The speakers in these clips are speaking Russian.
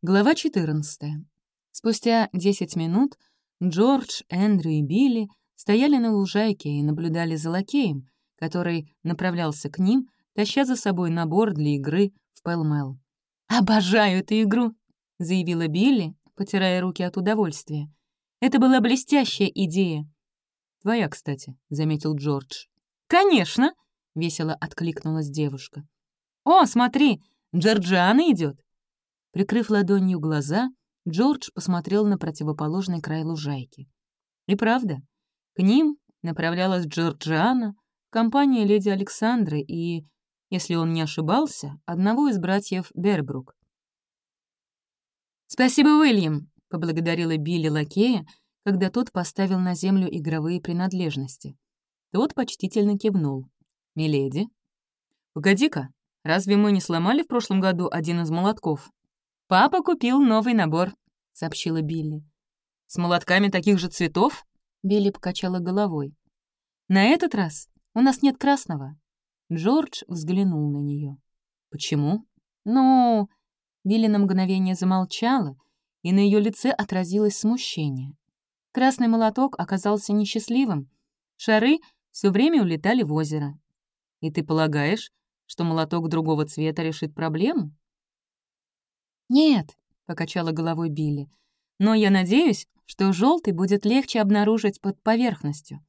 Глава 14. Спустя 10 минут Джордж, Эндрю и Билли стояли на лужайке и наблюдали за лакеем, который направлялся к ним, таща за собой набор для игры в пэлмэл. «Обожаю эту игру!» — заявила Билли, потирая руки от удовольствия. «Это была блестящая идея!» «Твоя, кстати», — заметил Джордж. «Конечно!» — весело откликнулась девушка. «О, смотри, Джорджиана идет. Прикрыв ладонью глаза, Джордж посмотрел на противоположный край лужайки. И правда, к ним направлялась Джорджиана, компания леди Александры и, если он не ошибался, одного из братьев Бербрук. «Спасибо, Уильям», — поблагодарила Билли лакея, когда тот поставил на землю игровые принадлежности. Тот почтительно кивнул. «Миледи?» «Погоди-ка, разве мы не сломали в прошлом году один из молотков?» «Папа купил новый набор», — сообщила Билли. «С молотками таких же цветов?» Билли покачала головой. «На этот раз у нас нет красного». Джордж взглянул на нее. «Почему?» «Ну...» Билли на мгновение замолчала, и на ее лице отразилось смущение. Красный молоток оказался несчастливым. Шары все время улетали в озеро. «И ты полагаешь, что молоток другого цвета решит проблему?» «Нет», — покачала головой Билли, «но я надеюсь, что желтый будет легче обнаружить под поверхностью».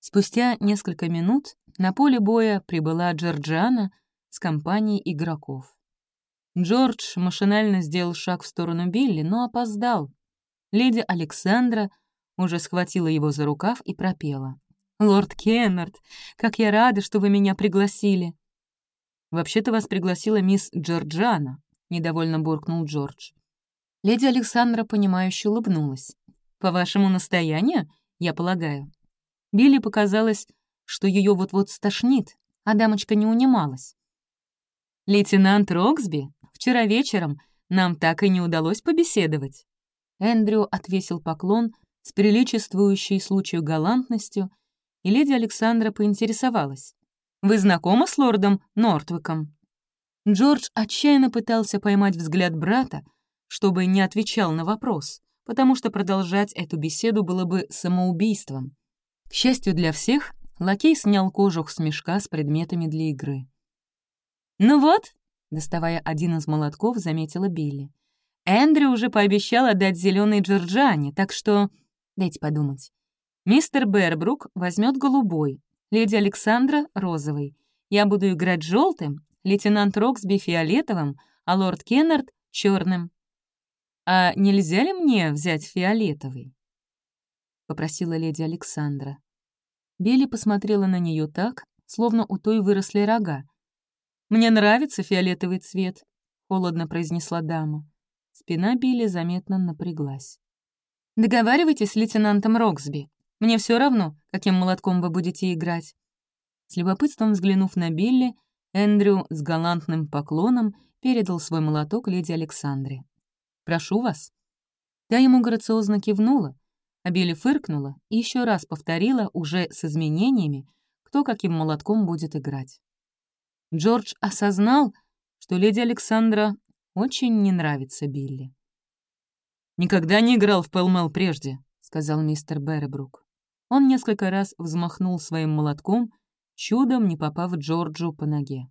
Спустя несколько минут на поле боя прибыла Джорджиана с компанией игроков. Джордж машинально сделал шаг в сторону Билли, но опоздал. Леди Александра уже схватила его за рукав и пропела. «Лорд Кеннард, как я рада, что вы меня пригласили!» «Вообще-то вас пригласила мисс Джорджана», недовольно буркнул Джордж. Леди Александра, понимающе улыбнулась. «По вашему настоянию, я полагаю». Билли показалось, что ее вот-вот стошнит, а дамочка не унималась. «Лейтенант Роксби, вчера вечером нам так и не удалось побеседовать». Эндрю отвесил поклон с приличествующей случаю галантностью, и леди Александра поинтересовалась. «Вы знакомы с лордом Нортвиком?» Джордж отчаянно пытался поймать взгляд брата, чтобы не отвечал на вопрос, потому что продолжать эту беседу было бы самоубийством. К счастью для всех, лакей снял кожух с мешка с предметами для игры. «Ну вот», — доставая один из молотков, заметила Билли, «Эндрю уже пообещал отдать зеленый Джорджане, так что...» Дайте подумать. Мистер Бербрук возьмет голубой, леди Александра — розовый. Я буду играть желтым, лейтенант Роксби фиолетовым, а лорд Кеннард — черным. «А нельзя ли мне взять фиолетовый?» — попросила леди Александра. Билли посмотрела на нее так, словно у той выросли рога. «Мне нравится фиолетовый цвет», — холодно произнесла дама. Спина Билли заметно напряглась. «Договаривайтесь с лейтенантом Роксби. Мне все равно, каким молотком вы будете играть». С любопытством взглянув на Билли, Эндрю с галантным поклоном передал свой молоток леди Александре. «Прошу вас». Та ему грациозно кивнула, а Билли фыркнула и еще раз повторила, уже с изменениями, кто каким молотком будет играть. Джордж осознал, что леди Александра очень не нравится Билли. «Никогда не играл в Пэлмэл прежде», — сказал мистер Берребрук. Он несколько раз взмахнул своим молотком, чудом не попав Джорджу по ноге.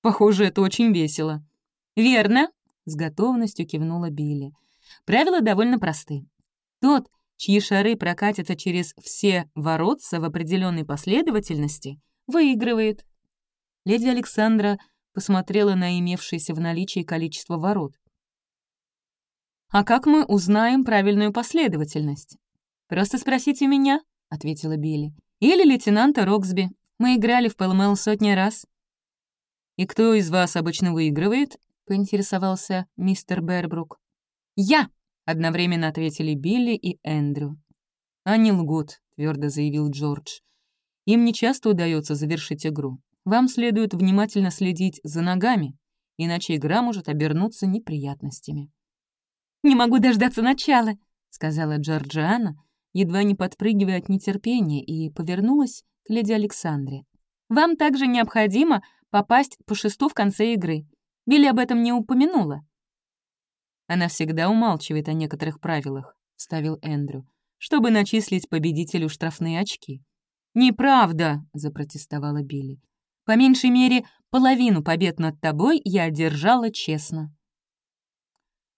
«Похоже, это очень весело». «Верно», — с готовностью кивнула Билли. «Правила довольно просты. Тот, чьи шары прокатятся через все воротца в определенной последовательности, выигрывает». Леди Александра посмотрела на имевшееся в наличии количество ворот. «А как мы узнаем правильную последовательность?» «Просто спросите меня», — ответила Билли. «Или лейтенанта Роксби. Мы играли в ПЛМЛ сотни раз». «И кто из вас обычно выигрывает?» — поинтересовался мистер Бербрук. «Я!» — одновременно ответили Билли и Эндрю. «Они лгут», — твердо заявил Джордж. «Им не часто удается завершить игру. Вам следует внимательно следить за ногами, иначе игра может обернуться неприятностями». «Не могу дождаться начала», — сказала Джорджиана, едва не подпрыгивая от нетерпения, и повернулась леди Александре. «Вам также необходимо попасть по шесту в конце игры. Билли об этом не упомянула». Она всегда умалчивает о некоторых правилах», — вставил Эндрю, «чтобы начислить победителю штрафные очки». «Неправда!» — запротестовала Билли. «По меньшей мере, половину побед над тобой я одержала честно».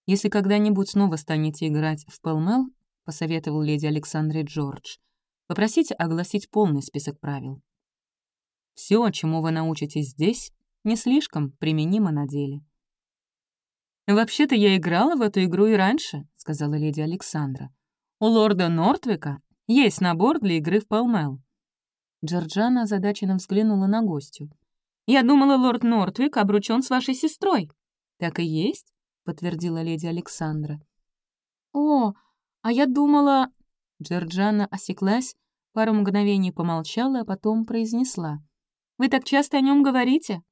«Если когда-нибудь снова станете играть в Пэлмэл», — посоветовал леди Александре Джордж, «попросите огласить полный список правил. Все, чему вы научитесь здесь, не слишком применимо на деле». «Вообще-то я играла в эту игру и раньше», — сказала леди Александра. «У лорда Нортвика есть набор для игры в Пэлмэл». Джорджана озадаченно взглянула на гостю. «Я думала, лорд Нортвик обручен с вашей сестрой». «Так и есть», — подтвердила леди Александра. «О, а я думала...» Джорджана осеклась, пару мгновений помолчала, а потом произнесла. «Вы так часто о нем говорите?»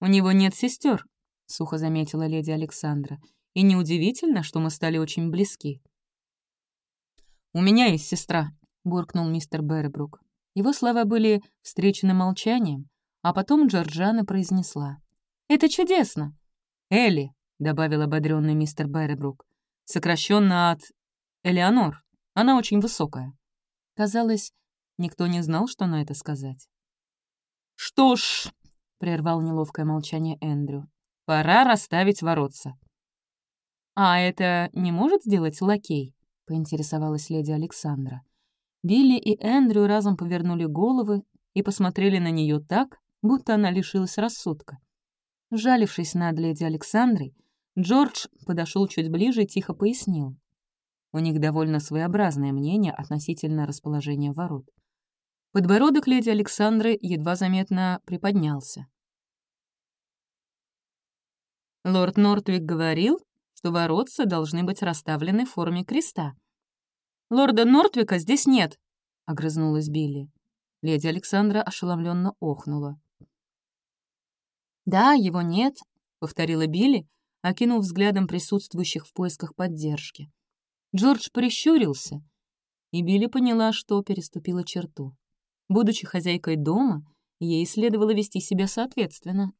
«У него нет сестер, — сухо заметила леди Александра. «И неудивительно, что мы стали очень близки». «У меня есть сестра», — буркнул мистер Беррибрук. Его слова были встречены молчанием, а потом Джорджана произнесла. «Это чудесно!» «Элли», — добавил ободренный мистер Беррибрук, сокращенно от «Элеонор». Она очень высокая. Казалось, никто не знал, что на это сказать. «Что ж», — прервал неловкое молчание Эндрю, Пора расставить воротца. «А это не может сделать лакей?» — поинтересовалась леди Александра. Билли и Эндрю разом повернули головы и посмотрели на нее так, будто она лишилась рассудка. Жалившись над леди Александрой, Джордж подошел чуть ближе и тихо пояснил. У них довольно своеобразное мнение относительно расположения ворот. Подбородок леди Александры едва заметно приподнялся. Лорд Нортвик говорил, что воротца должны быть расставлены в форме креста. «Лорда Нортвика здесь нет», — огрызнулась Билли. Леди Александра ошеломленно охнула. «Да, его нет», — повторила Билли, окинув взглядом присутствующих в поисках поддержки. Джордж прищурился, и Билли поняла, что переступила черту. Будучи хозяйкой дома, ей следовало вести себя соответственно.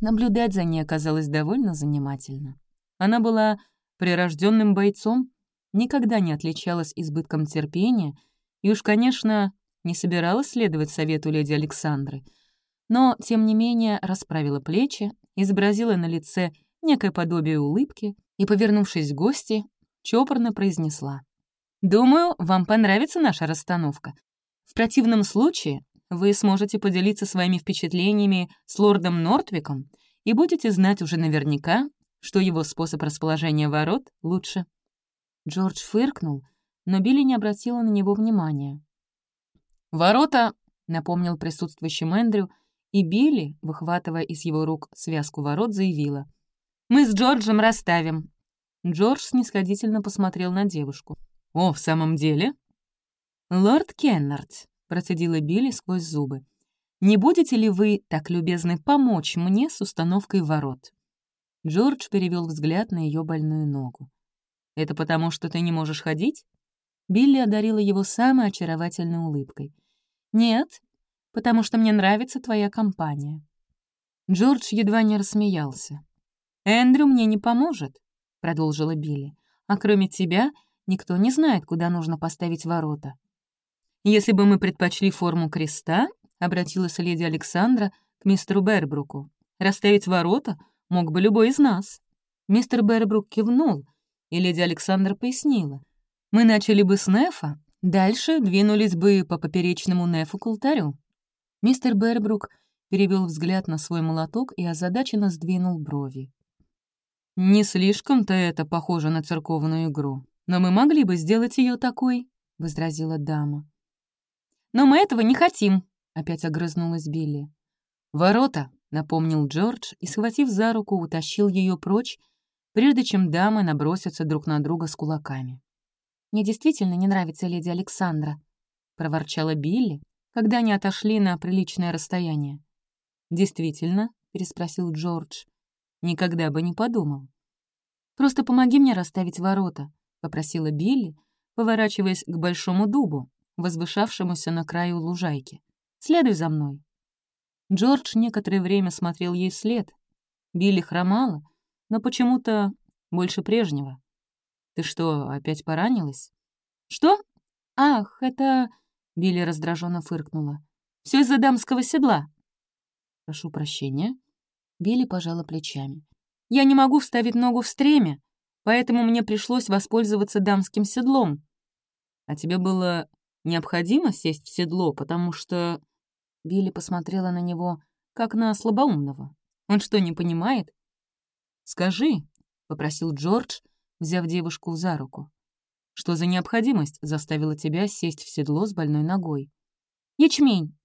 Наблюдать за ней оказалось довольно занимательно. Она была прирожденным бойцом, никогда не отличалась избытком терпения и уж, конечно, не собиралась следовать совету леди Александры, но, тем не менее, расправила плечи, изобразила на лице некое подобие улыбки и, повернувшись к гости, чопорно произнесла. «Думаю, вам понравится наша расстановка. В противном случае вы сможете поделиться своими впечатлениями с лордом Нортвиком и будете знать уже наверняка, что его способ расположения ворот лучше». Джордж фыркнул, но Билли не обратила на него внимания. «Ворота», — напомнил присутствующим Эндрю, и Билли, выхватывая из его рук связку ворот, заявила. «Мы с Джорджем расставим». Джордж снисходительно посмотрел на девушку. «О, в самом деле?» «Лорд Кеннард», процедила Билли сквозь зубы. «Не будете ли вы так любезны помочь мне с установкой ворот?» Джордж перевел взгляд на ее больную ногу. «Это потому, что ты не можешь ходить?» Билли одарила его самой очаровательной улыбкой. «Нет, потому что мне нравится твоя компания». Джордж едва не рассмеялся. «Эндрю мне не поможет», — продолжила Билли. «А кроме тебя никто не знает, куда нужно поставить ворота. «Если бы мы предпочли форму креста», — обратилась леди Александра к мистеру Бербруку, «расставить ворота мог бы любой из нас». Мистер Бербрук кивнул, и леди Александра пояснила. «Мы начали бы с Нефа, дальше двинулись бы по поперечному Нефу к алтарю». Мистер Бербрук перевел взгляд на свой молоток и озадаченно сдвинул брови. «Не слишком-то это похоже на церковную игру, но мы могли бы сделать ее такой», — возразила дама. «Но мы этого не хотим», — опять огрызнулась Билли. «Ворота», — напомнил Джордж и, схватив за руку, утащил ее прочь, прежде чем дамы набросятся друг на друга с кулаками. «Мне действительно не нравится леди Александра», — проворчала Билли, когда они отошли на приличное расстояние. «Действительно?» — переспросил Джордж. «Никогда бы не подумал». «Просто помоги мне расставить ворота», — попросила Билли, поворачиваясь к большому дубу, возвышавшемуся на краю лужайки. «Следуй за мной». Джордж некоторое время смотрел ей вслед. Билли хромала, но почему-то больше прежнего. Ты что, опять поранилась? Что? Ах, это... Билли раздраженно фыркнула. Все из-за дамского седла. Прошу прощения. Билли пожала плечами. Я не могу вставить ногу в стремя, поэтому мне пришлось воспользоваться дамским седлом. А тебе было необходимо сесть в седло, потому что... Билли посмотрела на него, как на слабоумного. Он что, не понимает? «Скажи», — попросил Джордж, взяв девушку за руку. «Что за необходимость заставила тебя сесть в седло с больной ногой?» «Ячмень!»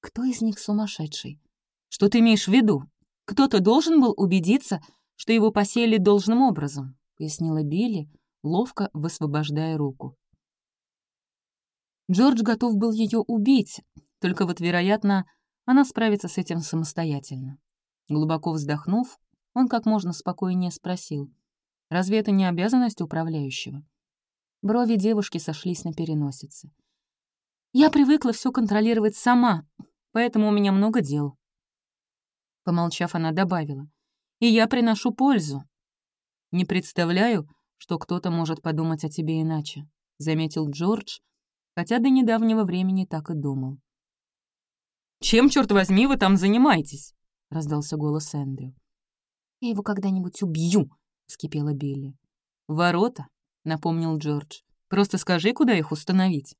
«Кто из них сумасшедший?» «Что ты имеешь в виду? Кто-то должен был убедиться, что его посеяли должным образом», — пояснила Билли, ловко высвобождая руку. Джордж готов был ее убить, только вот, вероятно, она справится с этим самостоятельно. Глубоко вздохнув, он как можно спокойнее спросил. Разве это не обязанность управляющего? Брови девушки сошлись на переносице. «Я привыкла все контролировать сама, поэтому у меня много дел». Помолчав, она добавила. «И я приношу пользу». «Не представляю, что кто-то может подумать о тебе иначе», — заметил Джордж, хотя до недавнего времени так и думал. «Чем, черт возьми, вы там занимаетесь?» — раздался голос Эндрю. «Я его когда-нибудь убью!» — вскипела Билли. «Ворота», — напомнил Джордж. «Просто скажи, куда их установить».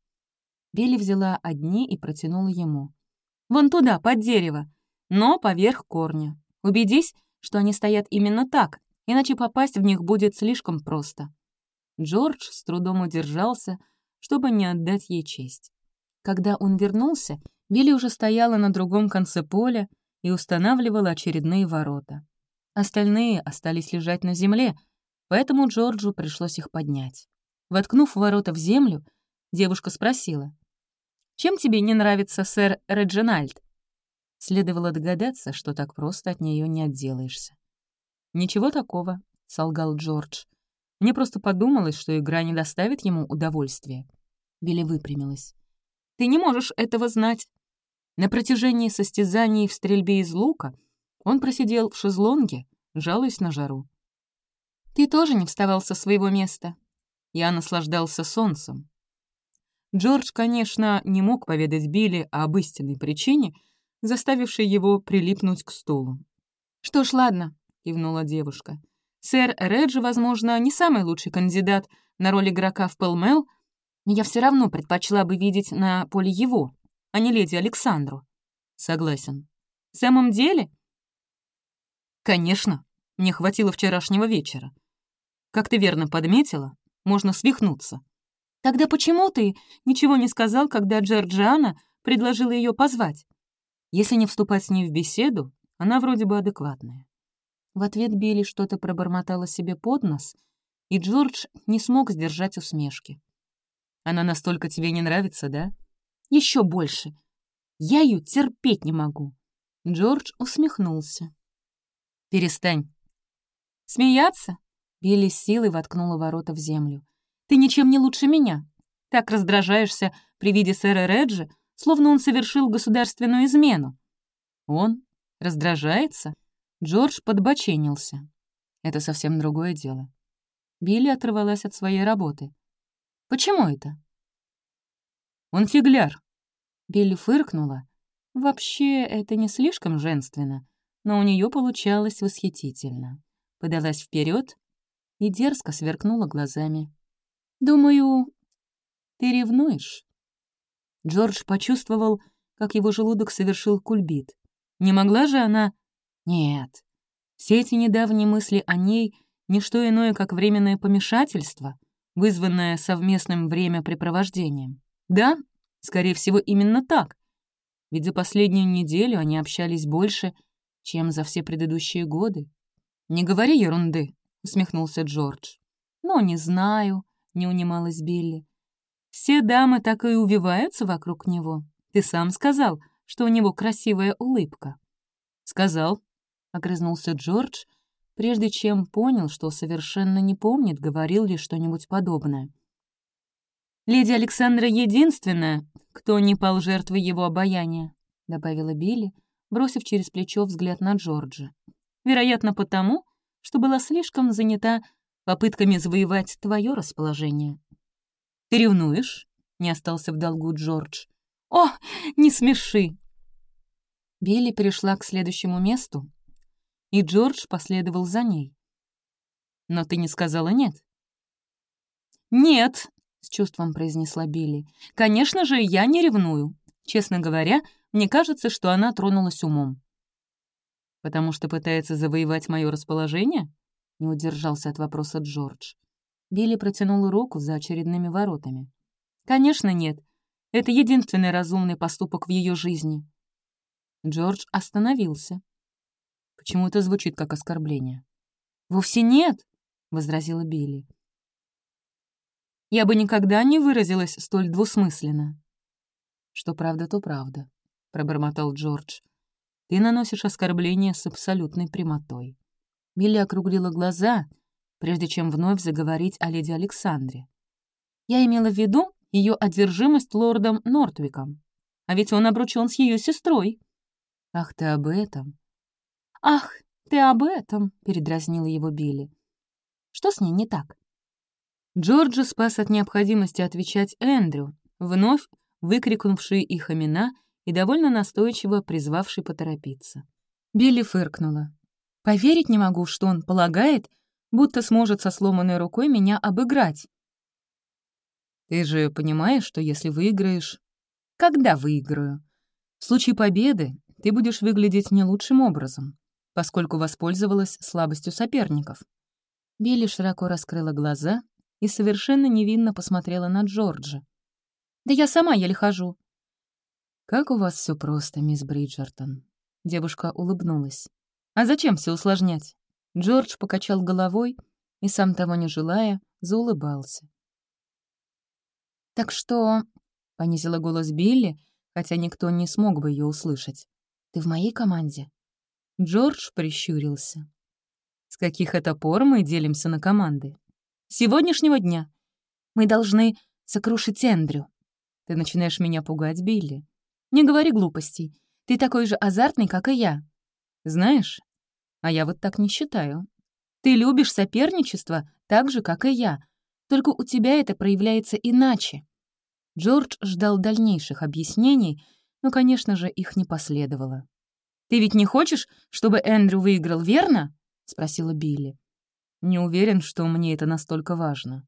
Билли взяла одни и протянула ему. «Вон туда, под дерево, но поверх корня. Убедись, что они стоят именно так, иначе попасть в них будет слишком просто». Джордж с трудом удержался, чтобы не отдать ей честь. Когда он вернулся, Билли уже стояла на другом конце поля и устанавливала очередные ворота. Остальные остались лежать на земле, поэтому Джорджу пришлось их поднять. Воткнув ворота в землю, девушка спросила, «Чем тебе не нравится сэр Реджинальд?» Следовало догадаться, что так просто от нее не отделаешься. «Ничего такого», — солгал Джордж. «Мне просто подумалось, что игра не доставит ему удовольствия». Билли выпрямилась. «Ты не можешь этого знать». На протяжении состязаний в стрельбе из лука он просидел в шезлонге, жалуясь на жару. «Ты тоже не вставал со своего места?» Я наслаждался солнцем. Джордж, конечно, не мог поведать Билли об истинной причине, заставившей его прилипнуть к стулу. «Что ж, ладно», — кивнула девушка. «Сэр Реджи, возможно, не самый лучший кандидат на роль игрока в Пэлмэл, но я все равно предпочла бы видеть на поле его, а не леди Александру». «Согласен». «В самом деле?» «Конечно, мне хватило вчерашнего вечера. Как ты верно подметила, можно свихнуться. Тогда почему ты ничего не сказал, когда Джорджиана предложила ее позвать? Если не вступать с ней в беседу, она вроде бы адекватная». В ответ Билли что-то пробормотала себе под нос, и Джордж не смог сдержать усмешки. «Она настолько тебе не нравится, да?» Еще больше. Я ее терпеть не могу». Джордж усмехнулся. «Перестань». «Смеяться?» Билли с силой воткнула ворота в землю. «Ты ничем не лучше меня. Так раздражаешься при виде сэра Реджи, словно он совершил государственную измену». «Он? Раздражается?» Джордж подбоченился. Это совсем другое дело. Билли оторвалась от своей работы. «Почему это?» «Он фигляр». Билли фыркнула. Вообще, это не слишком женственно, но у нее получалось восхитительно. Подалась вперед и дерзко сверкнула глазами. «Думаю, ты ревнуешь?» Джордж почувствовал, как его желудок совершил кульбит. Не могла же она... Нет. Все эти недавние мысли о ней — не что иное, как временное помешательство, вызванное совместным времяпрепровождением. Да, скорее всего, именно так. Ведь за последнюю неделю они общались больше, чем за все предыдущие годы. «Не говори ерунды», — усмехнулся Джордж. «Ну, не знаю», — не унималась Билли. «Все дамы так и увиваются вокруг него. Ты сам сказал, что у него красивая улыбка». «Сказал», — огрызнулся Джордж, прежде чем понял, что совершенно не помнит, говорил ли что-нибудь подобное. «Леди Александра единственная, кто не пал жертвой его обаяния», — добавила Билли, бросив через плечо взгляд на Джорджа. «Вероятно, потому, что была слишком занята попытками завоевать твое расположение. «Ты ревнуешь?» — не остался в долгу Джордж. «О, не смеши!» Билли перешла к следующему месту, и Джордж последовал за ней. «Но ты не сказала нет?» «Нет», — с чувством произнесла Билли. «Конечно же, я не ревную. Честно говоря, мне кажется, что она тронулась умом». «Потому что пытается завоевать мое расположение?» — не удержался от вопроса Джордж. Билли протянула руку за очередными воротами. «Конечно нет. Это единственный разумный поступок в ее жизни». Джордж остановился. Почему это звучит как оскорбление? «Вовсе нет», — возразила Билли. «Я бы никогда не выразилась столь двусмысленно». «Что правда, то правда», — пробормотал Джордж. «Ты наносишь оскорбление с абсолютной прямотой». Билли округлила глаза, прежде чем вновь заговорить о леди Александре. «Я имела в виду ее одержимость лордом Нортвиком. А ведь он обручен с ее сестрой». «Ах, ты об этом!» «Ах, ты об этом!» — передразнила его Билли. «Что с ней не так?» Джорджа спас от необходимости отвечать Эндрю, вновь выкрикнувший их имена и довольно настойчиво призвавший поторопиться. Билли фыркнула. «Поверить не могу, что он полагает, будто сможет со сломанной рукой меня обыграть. Ты же понимаешь, что если выиграешь... Когда выиграю? В случае победы ты будешь выглядеть не лучшим образом, поскольку воспользовалась слабостью соперников. Билли широко раскрыла глаза и совершенно невинно посмотрела на Джорджа. «Да я сама еле хожу». «Как у вас все просто, мисс Бриджертон?» Девушка улыбнулась. «А зачем все усложнять? Джордж покачал головой и, сам того не желая, заулыбался. «Так что...» — понизила голос Билли, хотя никто не смог бы ее услышать. «Ты в моей команде?» Джордж прищурился. «С каких это пор мы делимся на команды?» сегодняшнего дня. Мы должны сокрушить Эндрю». «Ты начинаешь меня пугать, Билли. Не говори глупостей. Ты такой же азартный, как и я. Знаешь, а я вот так не считаю. Ты любишь соперничество так же, как и я. Только у тебя это проявляется иначе. Джордж ждал дальнейших объяснений, но, конечно же, их не последовало. «Ты ведь не хочешь, чтобы Эндрю выиграл, верно?» — спросила Билли. «Не уверен, что мне это настолько важно».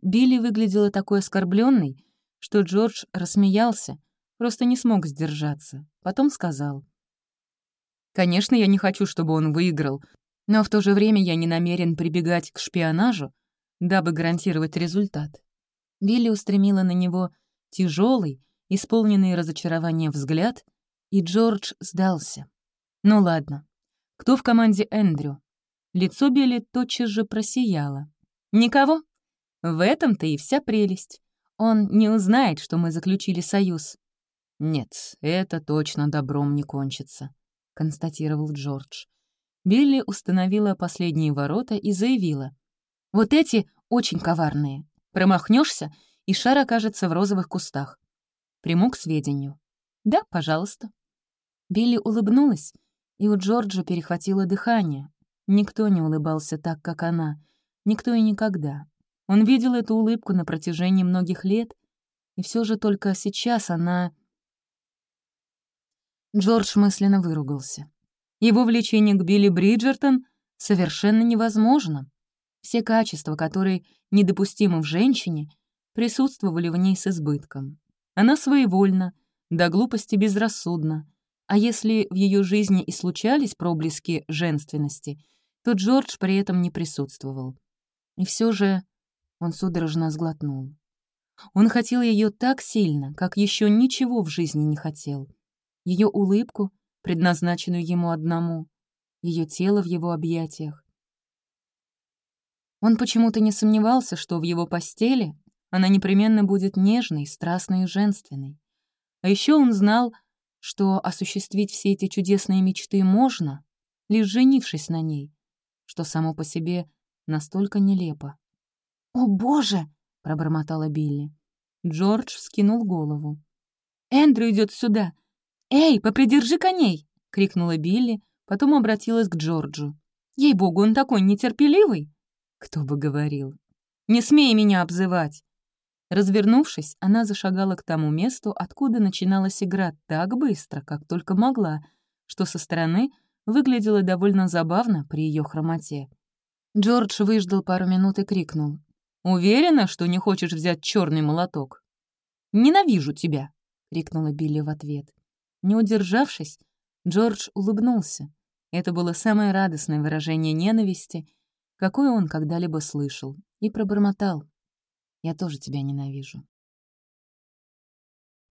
Билли выглядела такой оскорбленной, что Джордж рассмеялся, просто не смог сдержаться. Потом сказал. Конечно, я не хочу, чтобы он выиграл, но в то же время я не намерен прибегать к шпионажу, дабы гарантировать результат. Билли устремила на него тяжелый, исполненный разочарования взгляд, и Джордж сдался. Ну ладно. Кто в команде Эндрю? Лицо Билли тотчас же просияло. Никого? В этом-то и вся прелесть. Он не узнает, что мы заключили союз. Нет, это точно добром не кончится констатировал Джордж. Билли установила последние ворота и заявила. «Вот эти очень коварные. Промахнешься, и шар окажется в розовых кустах. Приму к сведению». «Да, пожалуйста». Билли улыбнулась, и у Джорджа перехватило дыхание. Никто не улыбался так, как она. Никто и никогда. Он видел эту улыбку на протяжении многих лет, и все же только сейчас она Джордж мысленно выругался. Его влечение к Билли Бриджертон совершенно невозможно. Все качества, которые недопустимы в женщине, присутствовали в ней с избытком. Она своевольна, до глупости безрассудна, а если в ее жизни и случались проблески женственности, то Джордж при этом не присутствовал. И все же он судорожно сглотнул. Он хотел ее так сильно, как еще ничего в жизни не хотел ее улыбку, предназначенную ему одному, ее тело в его объятиях. Он почему-то не сомневался, что в его постели она непременно будет нежной, страстной и женственной. А еще он знал, что осуществить все эти чудесные мечты можно, лишь женившись на ней, что само по себе настолько нелепо. «О, Боже!» — пробормотала Билли. Джордж вскинул голову. «Эндрю идет сюда! «Эй, попридержи коней!» — крикнула Билли, потом обратилась к Джорджу. Ей-богу, он такой нетерпеливый!» Кто бы говорил. «Не смей меня обзывать!» Развернувшись, она зашагала к тому месту, откуда начиналась игра так быстро, как только могла, что со стороны выглядело довольно забавно при ее хромоте. Джордж выждал пару минут и крикнул. «Уверена, что не хочешь взять черный молоток?» «Ненавижу тебя!» — крикнула Билли в ответ. Не удержавшись, Джордж улыбнулся. Это было самое радостное выражение ненависти, какое он когда-либо слышал, и пробормотал. «Я тоже тебя ненавижу».